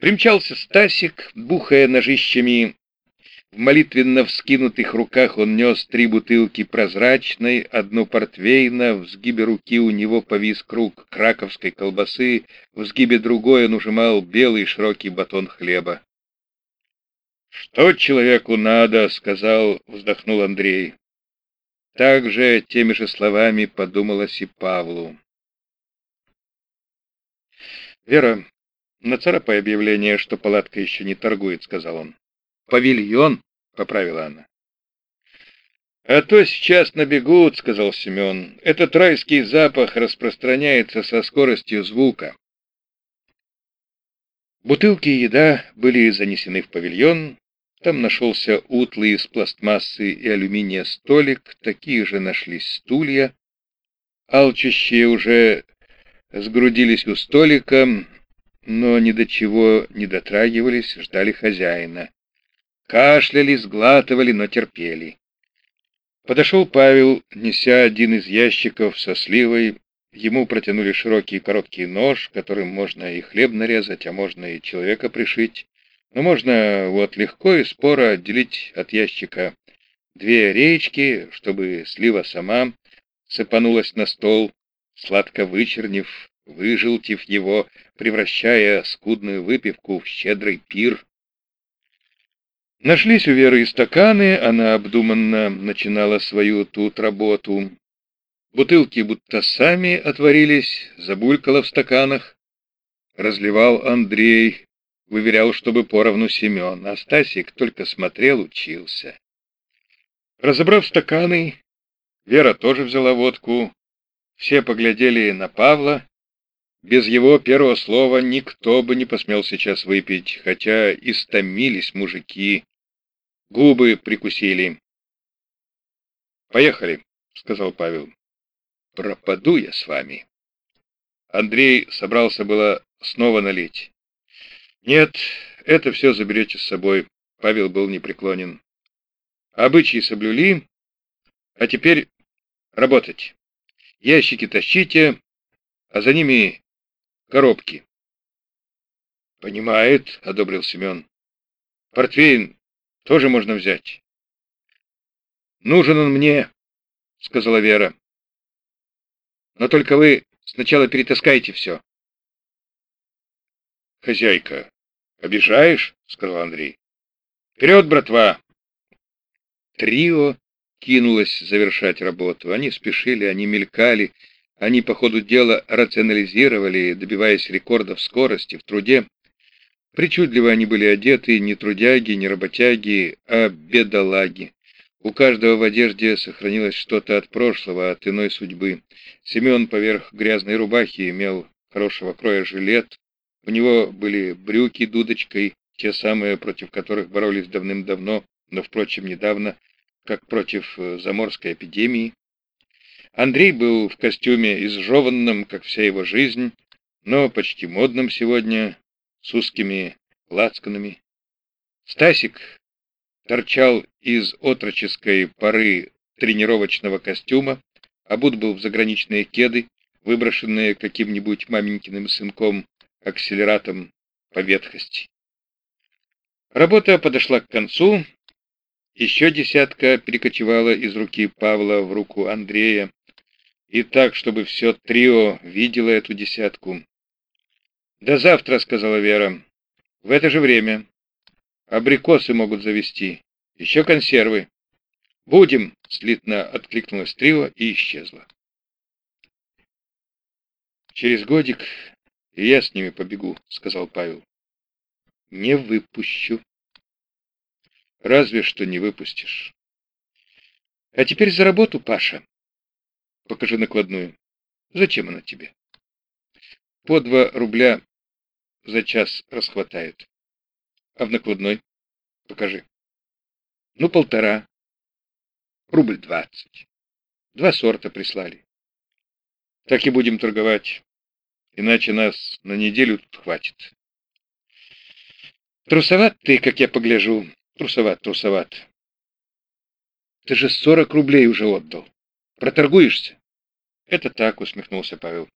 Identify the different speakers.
Speaker 1: Примчался Стасик, бухая ножищами. В молитвенно вскинутых руках он нес три бутылки прозрачной, одну портвейна, в сгибе руки у него повис круг краковской колбасы, в сгибе другой он ужимал белый широкий батон хлеба. «Что человеку надо?» — сказал, вздохнул Андрей. Так же, теми же словами подумалось и Павлу. «Вера, нацарапай объявление, что палатка еще не торгует», — сказал он. «Павильон», — поправила она. «А то сейчас набегут», — сказал Семен. «Этот райский запах распространяется со скоростью звука». Бутылки и еда были занесены в павильон. Там нашелся утлый из пластмассы и алюминия столик, такие же нашлись стулья. Алчащие уже сгрудились у столика, но ни до чего не дотрагивались, ждали хозяина. Кашляли, сглатывали, но терпели. Подошел Павел, неся один из ящиков со сливой. Ему протянули широкий короткий нож, которым можно и хлеб нарезать, а можно и человека пришить. Но можно вот легко и споро отделить от ящика две речки, чтобы слива сама сыпанулась на стол, сладко вычернив, выжелтив его, превращая скудную выпивку в щедрый пир. Нашлись у Веры и стаканы, она обдуманно начинала свою тут работу. Бутылки будто сами отворились, забулькало в стаканах. Разливал Андрей, выверял, чтобы поровну Семен, а Стасик только смотрел, учился. Разобрав стаканы, Вера тоже взяла водку. Все поглядели на Павла. Без его первого слова никто бы не посмел сейчас выпить, хотя истомились мужики. Губы прикусили. «Поехали», — сказал Павел. «Пропаду я с вами». Андрей собрался было снова налить. Нет, это все заберете с собой. Павел был непреклонен. Обычаи соблюли, а теперь работать. Ящики тащите, а за ними коробки. Понимает, одобрил Семен. Портвейн тоже можно взять. Нужен он мне, сказала Вера. Но только вы сначала перетаскайте все. Хозяйка, обижаешь? сказал Андрей. Вперед, братва! Трио кинулось завершать работу. Они спешили, они мелькали, они по ходу дела рационализировали, добиваясь рекордов скорости в труде. Причудливо они были одеты, не трудяги, не работяги, а бедолаги. У каждого в одежде сохранилось что-то от прошлого, от иной судьбы. Семен поверх грязной рубахи имел хорошего кроя жилет, у него были брюки дудочкой, те самые, против которых боролись давным-давно, но, впрочем, недавно, как против э, заморской эпидемии. Андрей был в костюме изжеванном, как вся его жизнь, но почти модном сегодня, с узкими лацканами. Стасик торчал из отроческой поры тренировочного костюма, обут был в заграничные кеды, выброшенные каким-нибудь маменькиным сынком акселератом по ветхости. Работа подошла к концу. Еще десятка перекочевала из руки Павла в руку Андрея. И так, чтобы все трио видело эту десятку. «До завтра», — сказала Вера. «В это же время. Абрикосы могут завести. Еще консервы». «Будем», — слитно откликнулась трио и исчезла. Через годик я с ними побегу, сказал Павел. Не выпущу. Разве что не выпустишь. А теперь за работу, Паша. Покажи накладную. Зачем она тебе? По два рубля за час расхватает. А в накладной? Покажи. Ну, полтора. Рубль двадцать. Два сорта прислали. Так и будем торговать иначе нас на неделю тут хватит. Трусоват ты, как я погляжу. Трусоват, трусоват. Ты же сорок рублей уже отдал. Проторгуешься? Это так, усмехнулся Павел.